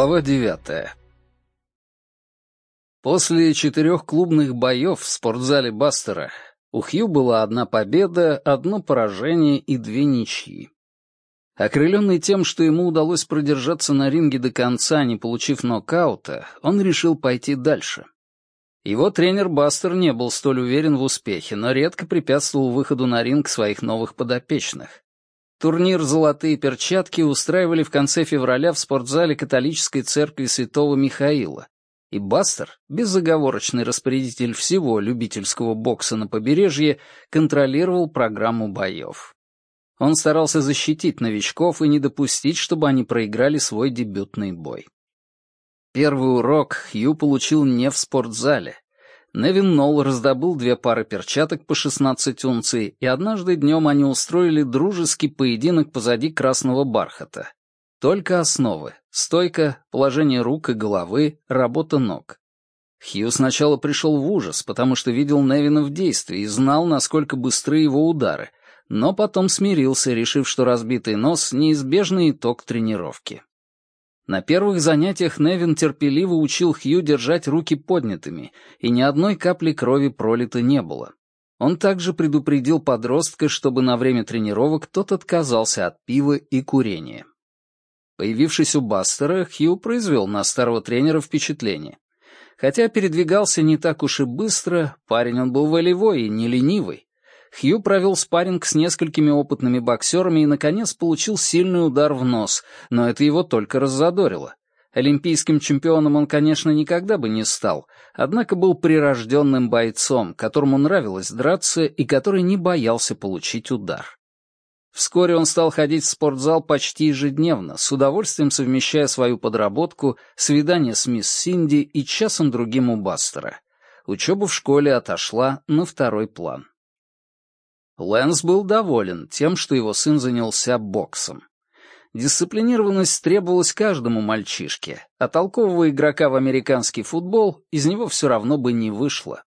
Глава девятая. После четырех клубных боев в спортзале Бастера у Хью была одна победа, одно поражение и две ничьи. Окрыленный тем, что ему удалось продержаться на ринге до конца, не получив нокаута, он решил пойти дальше. Его тренер Бастер не был столь уверен в успехе, но редко препятствовал выходу на ринг своих новых подопечных. Турнир «Золотые перчатки» устраивали в конце февраля в спортзале католической церкви святого Михаила. И Бастер, безоговорочный распорядитель всего любительского бокса на побережье, контролировал программу боев. Он старался защитить новичков и не допустить, чтобы они проиграли свой дебютный бой. Первый урок Хью получил не в спортзале, Невин Нолл раздобыл две пары перчаток по 16 унций, и однажды днем они устроили дружеский поединок позади красного бархата. Только основы — стойка, положение рук и головы, работа ног. Хью сначала пришел в ужас, потому что видел Невина в действии и знал, насколько быстры его удары, но потом смирился, решив, что разбитый нос — неизбежный итог тренировки. На первых занятиях Невин терпеливо учил Хью держать руки поднятыми, и ни одной капли крови пролито не было. Он также предупредил подростка, чтобы на время тренировок тот отказался от пива и курения. Появившись у Бастера, Хью произвел на старого тренера впечатление. Хотя передвигался не так уж и быстро, парень он был волевой и не ленивый. Хью провел спарринг с несколькими опытными боксерами и, наконец, получил сильный удар в нос, но это его только раззадорило. Олимпийским чемпионом он, конечно, никогда бы не стал, однако был прирожденным бойцом, которому нравилось драться и который не боялся получить удар. Вскоре он стал ходить в спортзал почти ежедневно, с удовольствием совмещая свою подработку, свидание с мисс Синди и часом другим у Бастера. Учеба в школе отошла на второй план. Лэнс был доволен тем, что его сын занялся боксом. Дисциплинированность требовалась каждому мальчишке, а толкового игрока в американский футбол из него все равно бы не вышло.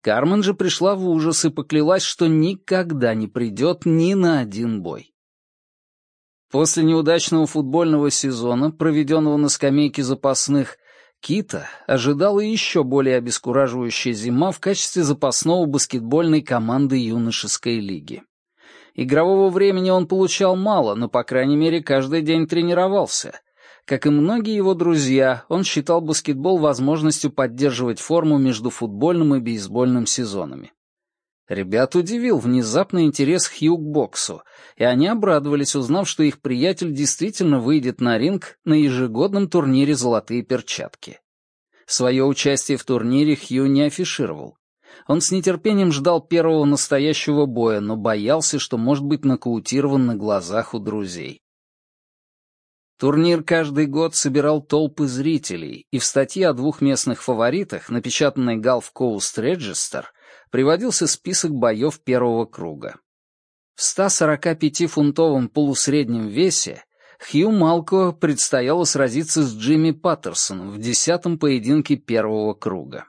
Кармен же пришла в ужас и поклялась, что никогда не придет ни на один бой. После неудачного футбольного сезона, проведенного на скамейке запасных, Кита ожидала еще более обескураживающая зима в качестве запасного баскетбольной команды юношеской лиги. Игрового времени он получал мало, но, по крайней мере, каждый день тренировался. Как и многие его друзья, он считал баскетбол возможностью поддерживать форму между футбольным и бейсбольным сезонами. Ребят удивил внезапный интерес Хью к боксу, и они обрадовались, узнав, что их приятель действительно выйдет на ринг на ежегодном турнире «Золотые перчатки». Свое участие в турнире Хью не афишировал. Он с нетерпением ждал первого настоящего боя, но боялся, что может быть нокаутирован на глазах у друзей. Турнир каждый год собирал толпы зрителей, и в статье о двух местных фаворитах, напечатанной Gulf Coast Register, приводился список боев первого круга. В 145-фунтовом полусреднем весе Хью Малко предстояло сразиться с Джимми Паттерсоном в десятом поединке первого круга.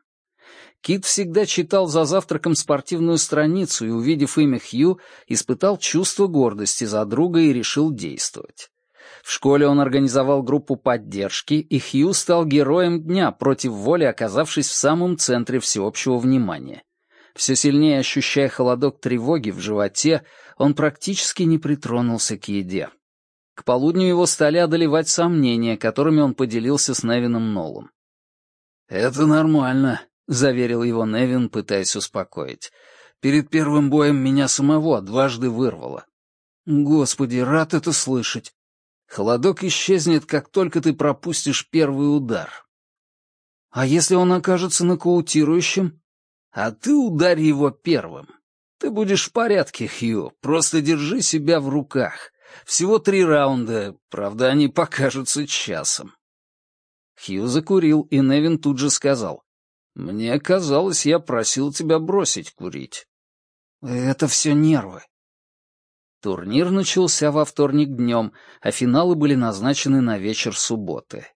Кит всегда читал за завтраком спортивную страницу и, увидев имя Хью, испытал чувство гордости за друга и решил действовать. В школе он организовал группу поддержки, и Хью стал героем дня против воли, оказавшись в самом центре всеобщего внимания. Все сильнее ощущая холодок тревоги в животе, он практически не притронулся к еде. К полудню его стали одолевать сомнения, которыми он поделился с Невином Нолом. «Это нормально», — заверил его Невин, пытаясь успокоить. «Перед первым боем меня самого дважды вырвало». «Господи, рад это слышать. Холодок исчезнет, как только ты пропустишь первый удар». «А если он окажется нокаутирующим?» А ты ударь его первым. Ты будешь в порядке, Хью, просто держи себя в руках. Всего три раунда, правда, они покажутся часом. Хью закурил, и Невин тут же сказал. «Мне казалось, я просил тебя бросить курить». «Это все нервы». Турнир начался во вторник днем, а финалы были назначены на вечер субботы.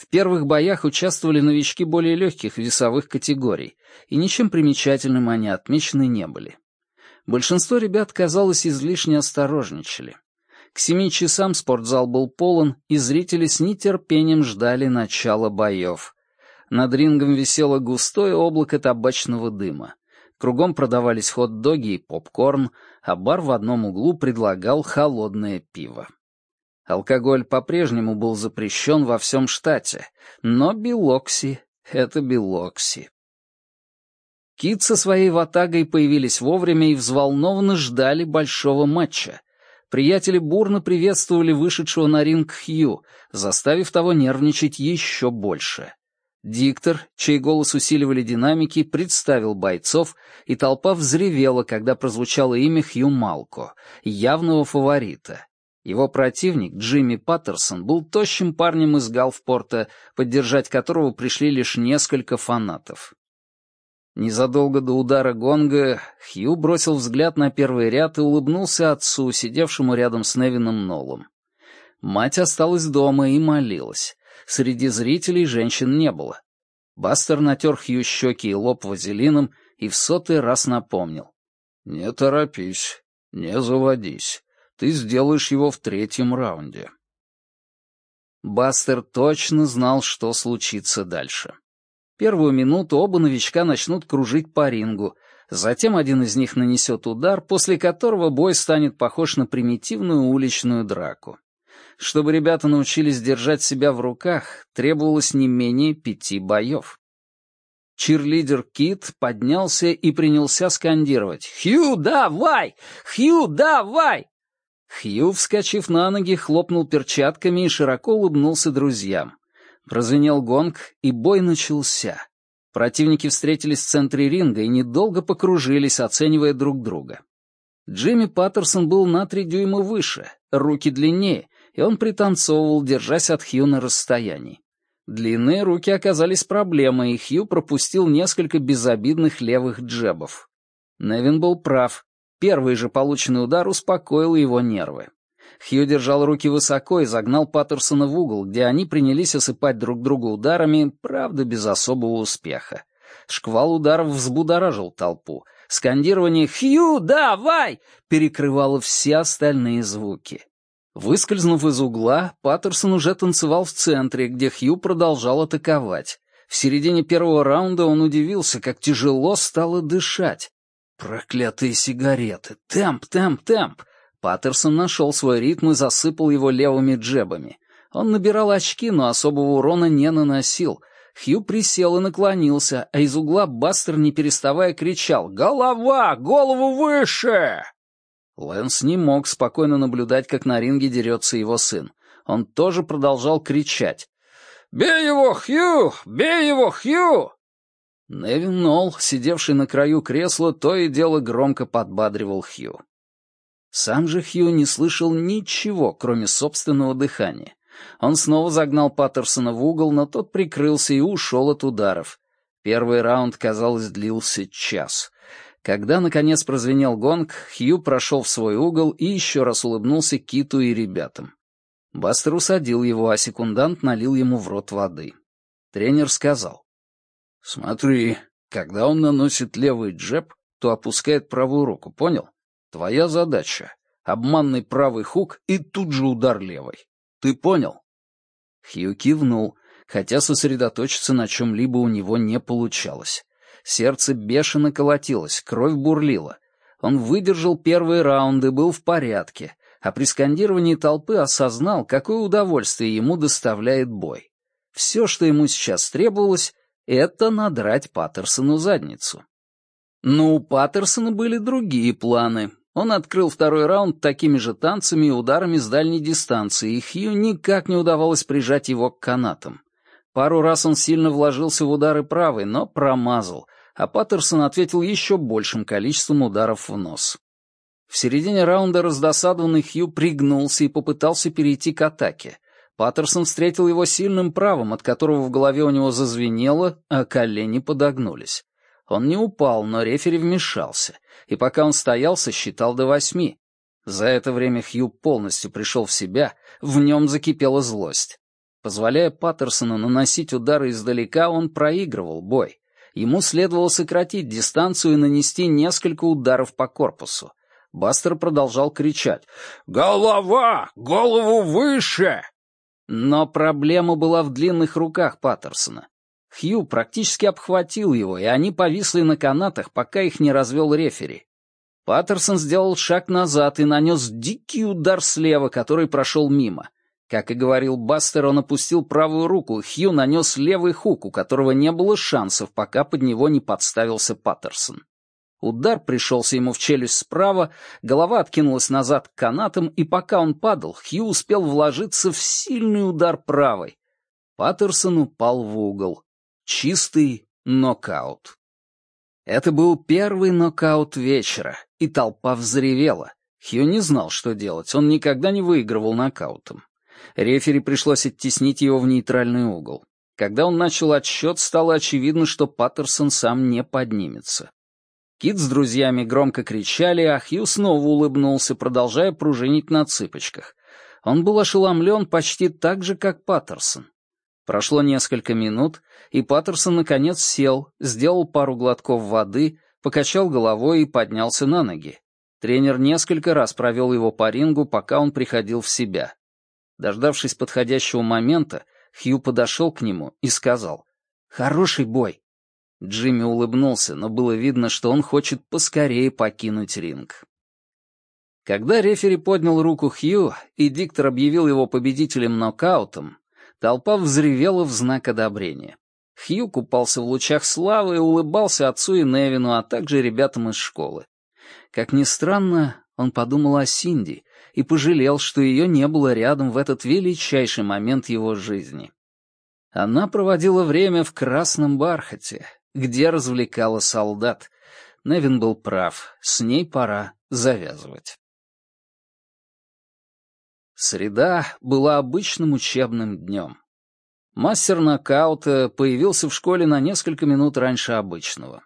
В первых боях участвовали новички более легких весовых категорий, и ничем примечательным они отмечены не были. Большинство ребят, казалось, излишне осторожничали. К семи часам спортзал был полон, и зрители с нетерпением ждали начала боев. Над рингом висело густое облако табачного дыма. Кругом продавались хот-доги и попкорн, а бар в одном углу предлагал холодное пиво. Алкоголь по-прежнему был запрещен во всем штате, но Билокси — это Билокси. Кит со своей ватагой появились вовремя и взволнованно ждали большого матча. Приятели бурно приветствовали вышедшего на ринг Хью, заставив того нервничать еще больше. Диктор, чей голос усиливали динамики, представил бойцов, и толпа взревела, когда прозвучало имя Хью Малко, явного фаворита. Его противник, Джимми Паттерсон, был тощим парнем из Галфпорта, поддержать которого пришли лишь несколько фанатов. Незадолго до удара гонга Хью бросил взгляд на первый ряд и улыбнулся отцу, сидевшему рядом с Невином Нолом. Мать осталась дома и молилась. Среди зрителей женщин не было. Бастер натер Хью щеки и лоб вазелином и в сотый раз напомнил. «Не торопись, не заводись. Ты сделаешь его в третьем раунде». Бастер точно знал, что случится дальше. Первую минуту оба новичка начнут кружить по рингу, затем один из них нанесет удар, после которого бой станет похож на примитивную уличную драку. Чтобы ребята научились держать себя в руках, требовалось не менее пяти боев. Чирлидер Кит поднялся и принялся скандировать «Хью, давай! Хью, давай!» Хью, вскочив на ноги, хлопнул перчатками и широко улыбнулся друзьям. Прозвенел гонг, и бой начался. Противники встретились в центре ринга и недолго покружились, оценивая друг друга. Джимми Паттерсон был на три дюйма выше, руки длиннее, и он пританцовывал, держась от Хью на расстоянии. Длинные руки оказались проблемой, и Хью пропустил несколько безобидных левых джебов. Невин был прав. Первый же полученный удар успокоил его нервы. Хью держал руки высоко и загнал Паттерсона в угол, где они принялись осыпать друг друга ударами, правда, без особого успеха. Шквал ударов взбудоражил толпу. Скандирование «Хью, давай!» перекрывало все остальные звуки. Выскользнув из угла, Паттерсон уже танцевал в центре, где Хью продолжал атаковать. В середине первого раунда он удивился, как тяжело стало дышать. Проклятые сигареты! Темп, темп, темп! Паттерсон нашел свой ритм и засыпал его левыми джебами. Он набирал очки, но особого урона не наносил. Хью присел и наклонился, а из угла Бастер, не переставая, кричал «Голова! Голову выше!» Лэнс не мог спокойно наблюдать, как на ринге дерется его сын. Он тоже продолжал кричать. «Бей его, Хью! Бей его, Хью!» Невин Нолл, сидевший на краю кресла, то и дело громко подбадривал Хью. Сам же Хью не слышал ничего, кроме собственного дыхания. Он снова загнал Паттерсона в угол, но тот прикрылся и ушел от ударов. Первый раунд, казалось, длился час. Когда, наконец, прозвенел гонг, Хью прошел в свой угол и еще раз улыбнулся Киту и ребятам. Бастер усадил его, а секундант налил ему в рот воды. Тренер сказал. «Смотри, когда он наносит левый джеб, то опускает правую руку, понял? Твоя задача — обманный правый хук и тут же удар левой. Ты понял?» Хью кивнул, хотя сосредоточиться на чем-либо у него не получалось. Сердце бешено колотилось, кровь бурлила. Он выдержал первые раунды, был в порядке, а при скандировании толпы осознал, какое удовольствие ему доставляет бой. Все, что ему сейчас требовалось, это надрать Паттерсону задницу. Но у Паттерсона были другие планы. Он открыл второй раунд такими же танцами и ударами с дальней дистанции, и Хью никак не удавалось прижать его к канатам. Пару раз он сильно вложился в удары правой, но промазал, а Паттерсон ответил еще большим количеством ударов в нос. В середине раунда раздосадованный Хью пригнулся и попытался перейти к атаке. Паттерсон встретил его сильным правым, от которого в голове у него зазвенело, а колени подогнулись. Он не упал, но рефери вмешался, и пока он стоял, сосчитал до восьми. За это время Хью полностью пришел в себя, в нем закипела злость. Позволяя Паттерсону наносить удары издалека, он проигрывал бой. Ему следовало сократить дистанцию и нанести несколько ударов по корпусу. Бастер продолжал кричать «Голова! Голову выше!» Но проблема была в длинных руках Паттерсона. Хью практически обхватил его, и они повисли на канатах, пока их не развел рефери. Паттерсон сделал шаг назад и нанес дикий удар слева, который прошел мимо. Как и говорил Бастер, он опустил правую руку, Хью нанес левый хук, у которого не было шансов, пока под него не подставился Паттерсон. Удар пришелся ему в челюсть справа, голова откинулась назад к канатам, и пока он падал, Хью успел вложиться в сильный удар правой. Паттерсон упал в угол. Чистый нокаут. Это был первый нокаут вечера, и толпа взревела. Хью не знал, что делать, он никогда не выигрывал нокаутом. Рефери пришлось оттеснить его в нейтральный угол. Когда он начал отсчет, стало очевидно, что Паттерсон сам не поднимется. Кит с друзьями громко кричали, а Хью снова улыбнулся, продолжая пружинить на цыпочках. Он был ошеломлен почти так же, как Паттерсон. Прошло несколько минут, и Паттерсон наконец сел, сделал пару глотков воды, покачал головой и поднялся на ноги. Тренер несколько раз провел его по рингу, пока он приходил в себя. Дождавшись подходящего момента, Хью подошел к нему и сказал «Хороший бой». Джимми улыбнулся, но было видно, что он хочет поскорее покинуть ринг. Когда рефери поднял руку Хью, и диктор объявил его победителем нокаутом, Толпа взревела в знак одобрения. Хью купался в лучах славы и улыбался отцу и Невину, а также ребятам из школы. Как ни странно, он подумал о Синди и пожалел, что ее не было рядом в этот величайший момент его жизни. Она проводила время в красном бархате, где развлекала солдат. Невин был прав, с ней пора завязывать. Среда была обычным учебным днем. Мастер нокаута появился в школе на несколько минут раньше обычного.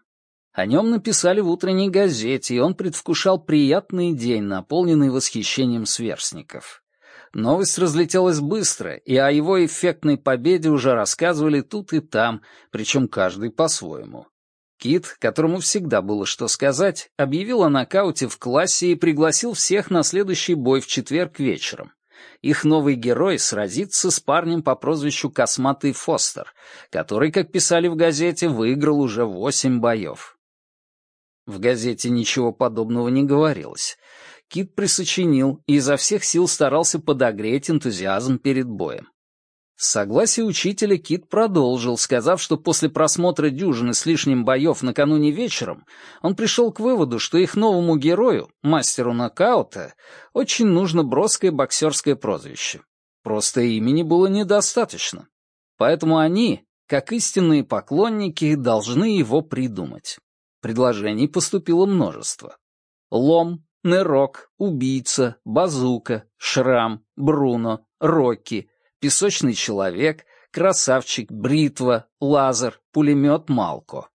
О нем написали в утренней газете, и он предвкушал приятный день, наполненный восхищением сверстников. Новость разлетелась быстро, и о его эффектной победе уже рассказывали тут и там, причем каждый по-своему. Кит, которому всегда было что сказать, объявил о нокауте в классе и пригласил всех на следующий бой в четверг вечером их новый герой сразится с парнем по прозвищу Косматый Фостер, который, как писали в газете, выиграл уже восемь боев. В газете ничего подобного не говорилось. Кит присочинил и изо всех сил старался подогреть энтузиазм перед боем. С согласия учителя Кит продолжил, сказав, что после просмотра дюжины с лишним боев накануне вечером он пришел к выводу, что их новому герою, мастеру нокаута, очень нужно броское боксерское прозвище. Просто имени было недостаточно. Поэтому они, как истинные поклонники, должны его придумать. Предложений поступило множество. Лом, Нерок, Убийца, Базука, Шрам, Бруно, Рокки — песочный человек, красавчик, бритва, лазер, пулемет Малко.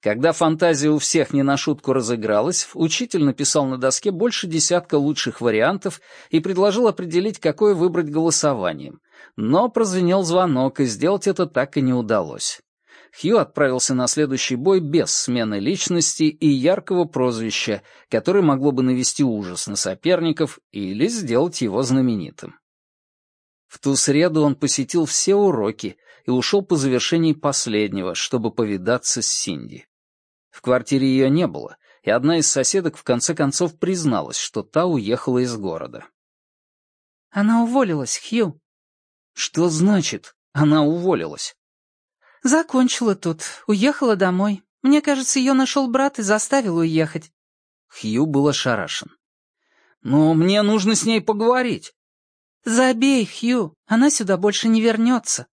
Когда фантазия у всех не на шутку разыгралась, учитель написал на доске больше десятка лучших вариантов и предложил определить, какое выбрать голосованием. Но прозвенел звонок, и сделать это так и не удалось. Хью отправился на следующий бой без смены личности и яркого прозвища, которое могло бы навести ужас на соперников или сделать его знаменитым. В ту среду он посетил все уроки и ушел по завершении последнего, чтобы повидаться с Синди. В квартире ее не было, и одна из соседок в конце концов призналась, что та уехала из города. «Она уволилась, Хью». «Что значит, она уволилась?» «Закончила тут, уехала домой. Мне кажется, ее нашел брат и заставил уехать». Хью был ошарашен. «Но мне нужно с ней поговорить». «Забей, Хью, она сюда больше не вернется».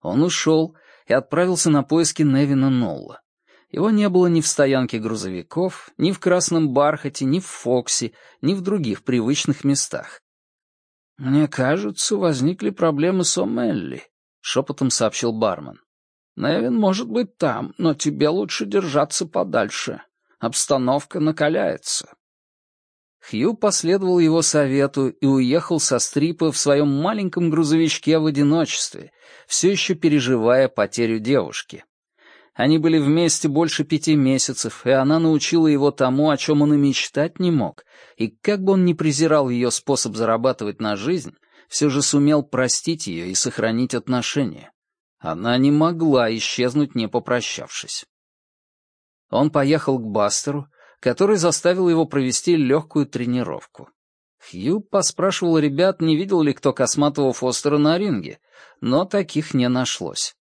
Он ушел и отправился на поиски Невина Нолла. Его не было ни в стоянке грузовиков, ни в Красном Бархате, ни в Фоксе, ни в других привычных местах. «Мне кажется, возникли проблемы с О'Мелли», — шепотом сообщил бармен. «Невин может быть там, но тебе лучше держаться подальше. Обстановка накаляется». Хью последовал его совету и уехал со стрипа в своем маленьком грузовичке в одиночестве, все еще переживая потерю девушки. Они были вместе больше пяти месяцев, и она научила его тому, о чем он и мечтать не мог, и как бы он ни презирал ее способ зарабатывать на жизнь, все же сумел простить ее и сохранить отношения. Она не могла исчезнуть, не попрощавшись. Он поехал к Бастеру, который заставил его провести легкую тренировку. Хью поспрашивал ребят, не видел ли кто косматого Фостера на ринге, но таких не нашлось.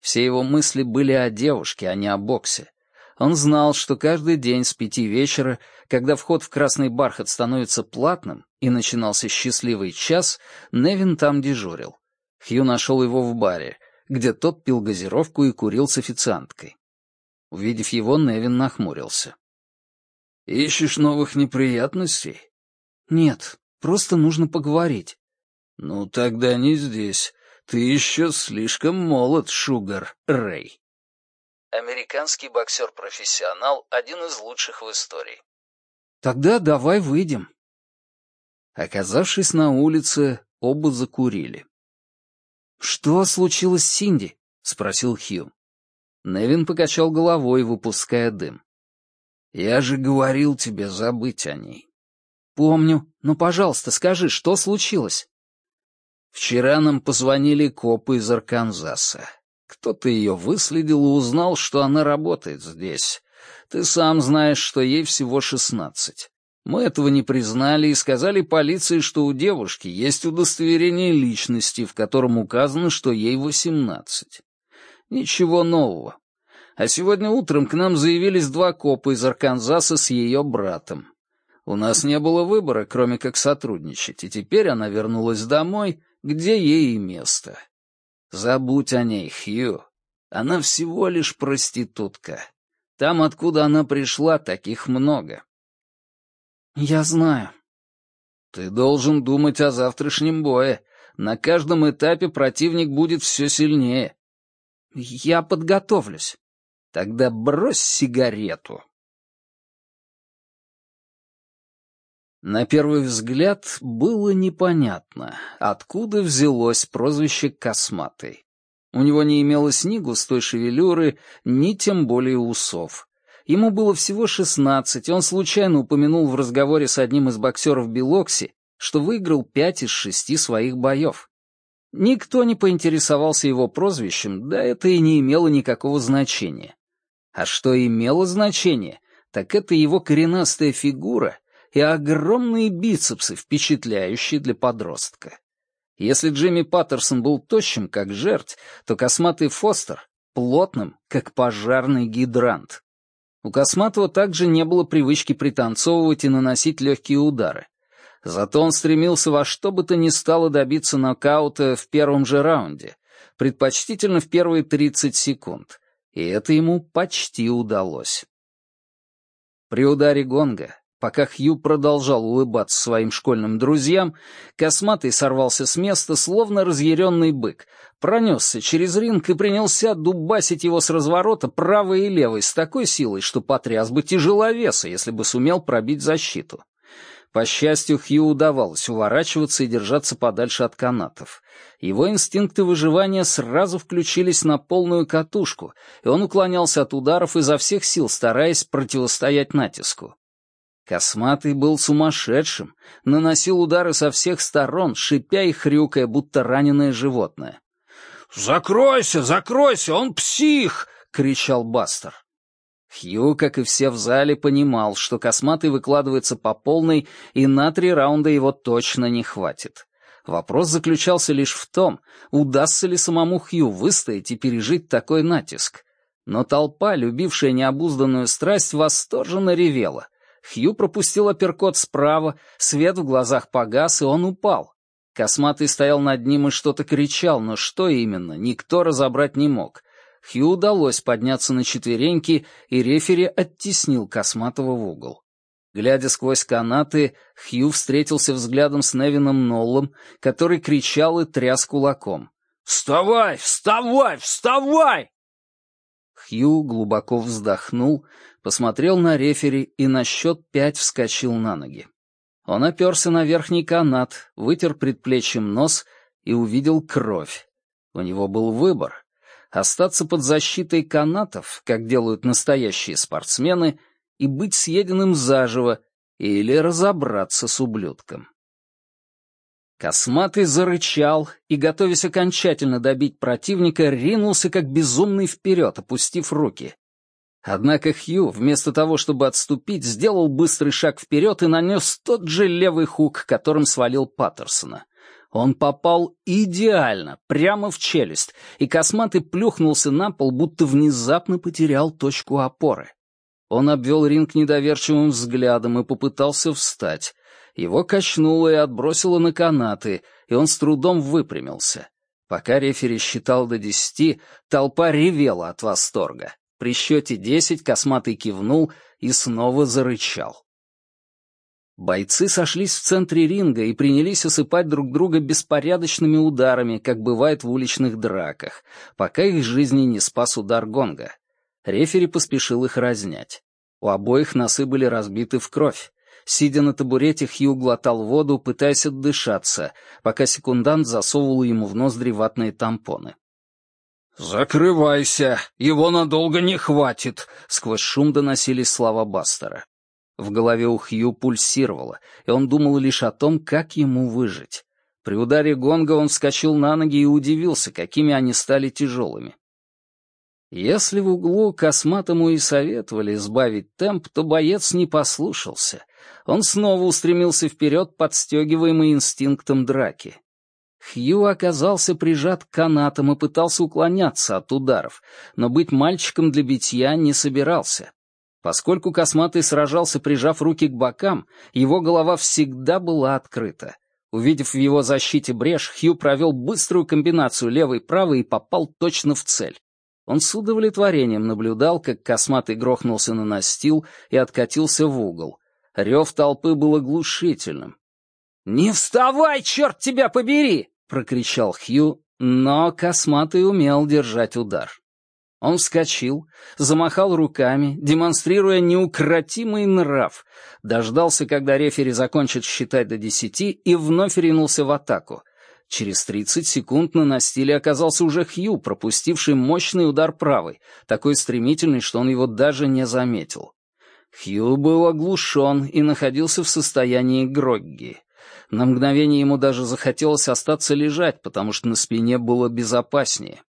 Все его мысли были о девушке, а не о боксе. Он знал, что каждый день с пяти вечера, когда вход в красный бархат становится платным и начинался счастливый час, Невин там дежурил. Хью нашел его в баре, где тот пил газировку и курил с официанткой. Увидев его, Невин нахмурился. «Ищешь новых неприятностей?» «Нет, просто нужно поговорить». «Ну, тогда не здесь. Ты еще слишком молод, Шугар Рэй». Американский боксер-профессионал — один из лучших в истории. «Тогда давай выйдем». Оказавшись на улице, оба закурили. «Что случилось с Синди?» — спросил Хью. Невин покачал головой, выпуская дым. «Я же говорил тебе забыть о ней». «Помню. Но, пожалуйста, скажи, что случилось?» «Вчера нам позвонили копы из Арканзаса. Кто-то ее выследил и узнал, что она работает здесь. Ты сам знаешь, что ей всего шестнадцать. Мы этого не признали и сказали полиции, что у девушки есть удостоверение личности, в котором указано, что ей восемнадцать. Ничего нового. А сегодня утром к нам заявились два копа из Арканзаса с ее братом. У нас не было выбора, кроме как сотрудничать, и теперь она вернулась домой, где ей и место. Забудь о ней, Хью. Она всего лишь проститутка. Там, откуда она пришла, таких много. Я знаю. Ты должен думать о завтрашнем бое. На каждом этапе противник будет все сильнее. Я подготовлюсь. Тогда брось сигарету. На первый взгляд было непонятно, откуда взялось прозвище «косматый». У него не имелось ни густой шевелюры, ни тем более усов. Ему было всего шестнадцать, он случайно упомянул в разговоре с одним из боксеров Белокси, что выиграл пять из шести своих боев. Никто не поинтересовался его прозвищем, да это и не имело никакого значения. А что имело значение, так это его коренастая фигура и огромные бицепсы, впечатляющие для подростка. Если Джимми Паттерсон был тощим, как жерть, то косматый Фостер — плотным, как пожарный гидрант. У Косматого также не было привычки пританцовывать и наносить легкие удары. Зато он стремился во что бы то ни стало добиться нокаута в первом же раунде, предпочтительно в первые 30 секунд, и это ему почти удалось. При ударе гонга Пока Хью продолжал улыбаться своим школьным друзьям, косматый сорвался с места, словно разъяренный бык, пронесся через ринг и принялся дубасить его с разворота правой и левой с такой силой, что потряс бы тяжеловеса, если бы сумел пробить защиту. По счастью, Хью удавалось уворачиваться и держаться подальше от канатов. Его инстинкты выживания сразу включились на полную катушку, и он уклонялся от ударов изо всех сил, стараясь противостоять натиску. Косматый был сумасшедшим, наносил удары со всех сторон, шипя и хрюкая, будто раненое животное. «Закройся, закройся, он псих!» — кричал Бастер. Хью, как и все в зале, понимал, что Косматый выкладывается по полной, и на три раунда его точно не хватит. Вопрос заключался лишь в том, удастся ли самому Хью выстоять и пережить такой натиск. Но толпа, любившая необузданную страсть, восторженно ревела — Хью пропустил апперкот справа, свет в глазах погас, и он упал. Косматый стоял над ним и что-то кричал, но что именно, никто разобрать не мог. Хью удалось подняться на четвереньки, и рефери оттеснил Косматого в угол. Глядя сквозь канаты, Хью встретился взглядом с Невином Ноллом, который кричал и тряс кулаком. «Вставай! Вставай! Вставай!» Хью глубоко вздохнул, посмотрел на рефери и на счет пять вскочил на ноги. Он оперся на верхний канат, вытер предплечьем нос и увидел кровь. У него был выбор. остаться под защитой канатов, как делают настоящие спортсмены, и быть съеденным заживо, или разобраться с ублюдком. Косматый зарычал и, готовясь окончательно добить противника, ринулся как безумный вперед, опустив руки. Однако Хью, вместо того, чтобы отступить, сделал быстрый шаг вперед и нанес тот же левый хук, которым свалил Паттерсона. Он попал идеально, прямо в челюсть, и косматый плюхнулся на пол, будто внезапно потерял точку опоры. Он обвел ринг недоверчивым взглядом и попытался встать. Его качнуло и отбросило на канаты, и он с трудом выпрямился. Пока рефери считал до десяти, толпа ревела от восторга. При счете десять косматый кивнул и снова зарычал. Бойцы сошлись в центре ринга и принялись осыпать друг друга беспорядочными ударами, как бывает в уличных драках, пока их жизни не спас удар гонга. Рефери поспешил их разнять. У обоих носы были разбиты в кровь. Сидя на табурете, Хью глотал воду, пытаясь отдышаться, пока секундант засовывал ему в ноздри ватные тампоны. «Закрывайся, его надолго не хватит», — сквозь шум доносились слова Бастера. В голове у Хью пульсировало, и он думал лишь о том, как ему выжить. При ударе гонга он вскочил на ноги и удивился, какими они стали тяжелыми. Если в углу косматому и советовали сбавить темп, то боец не послушался. Он снова устремился вперед, подстегиваемый инстинктом драки. Хью оказался прижат к канатам и пытался уклоняться от ударов, но быть мальчиком для битья не собирался. Поскольку косматый сражался, прижав руки к бокам, его голова всегда была открыта. Увидев в его защите брешь, Хью провел быструю комбинацию левой-правой и попал точно в цель. Он с удовлетворением наблюдал, как косматый грохнулся на настил и откатился в угол. Рев толпы был оглушительным. «Не вставай, черт тебя побери!» — прокричал Хью, но косматый умел держать удар. Он вскочил, замахал руками, демонстрируя неукротимый нрав, дождался, когда рефери закончит считать до десяти, и вновь ринулся в атаку, Через 30 секунд на настиле оказался уже Хью, пропустивший мощный удар правой, такой стремительный, что он его даже не заметил. Хью был оглушен и находился в состоянии грогги. На мгновение ему даже захотелось остаться лежать, потому что на спине было безопаснее.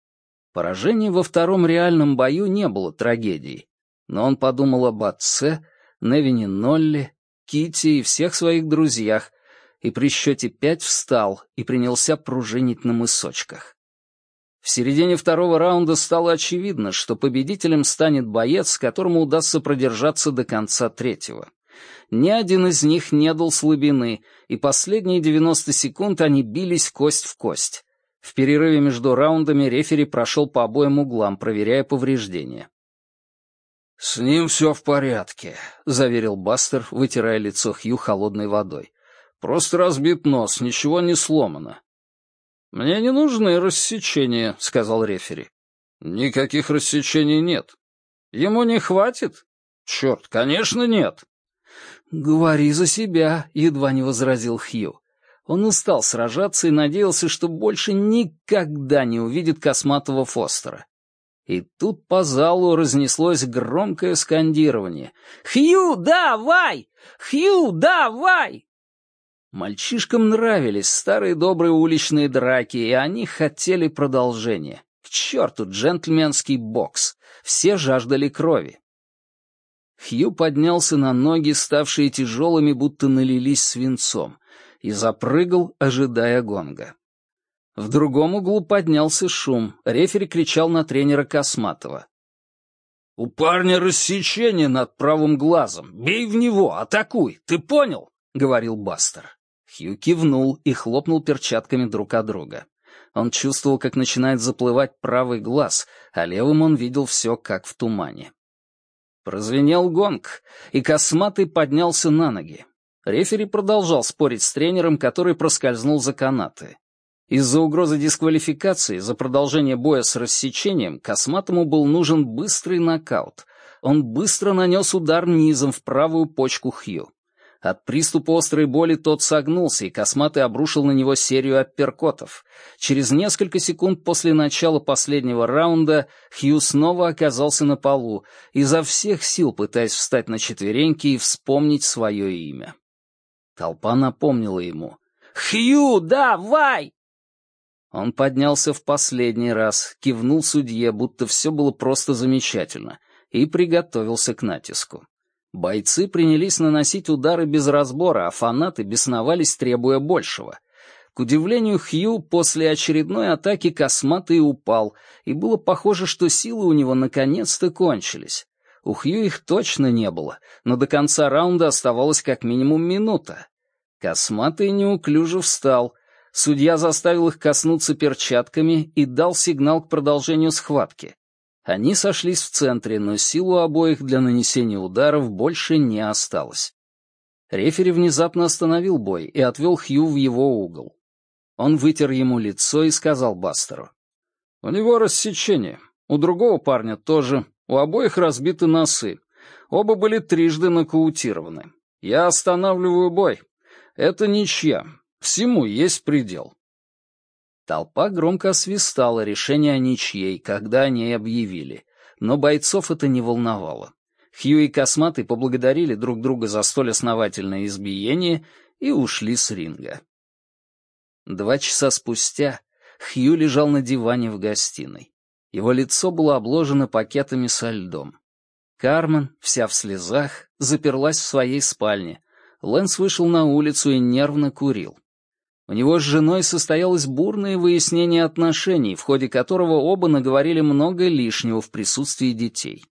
Поражение во втором реальном бою не было трагедией, но он подумал об отце, Невине Нолли, Кити и всех своих друзьях, и при счете пять встал и принялся пружинить на мысочках. В середине второго раунда стало очевидно, что победителем станет боец, которому удастся продержаться до конца третьего. Ни один из них не дал слабины, и последние 90 секунд они бились кость в кость. В перерыве между раундами рефери прошел по обоим углам, проверяя повреждения. «С ним все в порядке», — заверил Бастер, вытирая лицо Хью холодной водой. Просто разбит нос, ничего не сломано. «Мне не нужны рассечения», — сказал рефери. «Никаких рассечений нет. Ему не хватит? Черт, конечно, нет». «Говори за себя», — едва не возразил Хью. Он устал сражаться и надеялся, что больше никогда не увидит косматого Фостера. И тут по залу разнеслось громкое скандирование. «Хью, давай! Хью, давай!» Мальчишкам нравились старые добрые уличные драки, и они хотели продолжения. К черту джентльменский бокс. Все жаждали крови. Хью поднялся на ноги, ставшие тяжелыми, будто налились свинцом, и запрыгал, ожидая гонга. В другом углу поднялся шум. Рефери кричал на тренера Косматова. «У парня рассечение над правым глазом. Бей в него, атакуй. Ты понял?» — говорил Бастер. Хью кивнул и хлопнул перчатками друг от друга. Он чувствовал, как начинает заплывать правый глаз, а левым он видел все, как в тумане. Прозвенел гонг, и косматый поднялся на ноги. Рефери продолжал спорить с тренером, который проскользнул за канаты. Из-за угрозы дисквалификации за продолжение боя с рассечением косматому был нужен быстрый нокаут. Он быстро нанес удар низом в правую почку Хью. От приступа острой боли тот согнулся, и Косматый обрушил на него серию апперкотов. Через несколько секунд после начала последнего раунда Хью снова оказался на полу, изо всех сил пытаясь встать на четвереньки и вспомнить свое имя. Толпа напомнила ему. «Хью, давай!» Он поднялся в последний раз, кивнул судье, будто все было просто замечательно, и приготовился к натиску. Бойцы принялись наносить удары без разбора, а фанаты бесновались, требуя большего. К удивлению Хью, после очередной атаки косматый упал, и было похоже, что силы у него наконец-то кончились. У Хью их точно не было, но до конца раунда оставалось как минимум минута. Косматый неуклюже встал. Судья заставил их коснуться перчатками и дал сигнал к продолжению схватки. Они сошлись в центре, но сил у обоих для нанесения ударов больше не осталось. Рефери внезапно остановил бой и отвел Хью в его угол. Он вытер ему лицо и сказал Бастеру. «У него рассечение. У другого парня тоже. У обоих разбиты носы. Оба были трижды нокаутированы. Я останавливаю бой. Это ничья. Всему есть предел. Толпа громко освистала решение о ничьей, когда они объявили, но бойцов это не волновало. Хью и Косматый поблагодарили друг друга за столь основательное избиение и ушли с ринга. Два часа спустя Хью лежал на диване в гостиной. Его лицо было обложено пакетами со льдом. Кармен, вся в слезах, заперлась в своей спальне. Лэнс вышел на улицу и нервно курил. У него с женой состоялось бурное выяснение отношений, в ходе которого оба наговорили много лишнего в присутствии детей.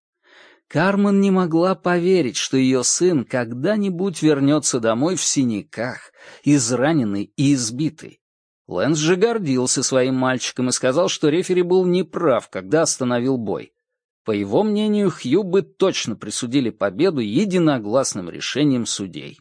Кармен не могла поверить, что ее сын когда-нибудь вернется домой в синяках, израненный и избитый. Лэнс же гордился своим мальчиком и сказал, что рефери был неправ, когда остановил бой. По его мнению, Хью бы точно присудили победу единогласным решением судей.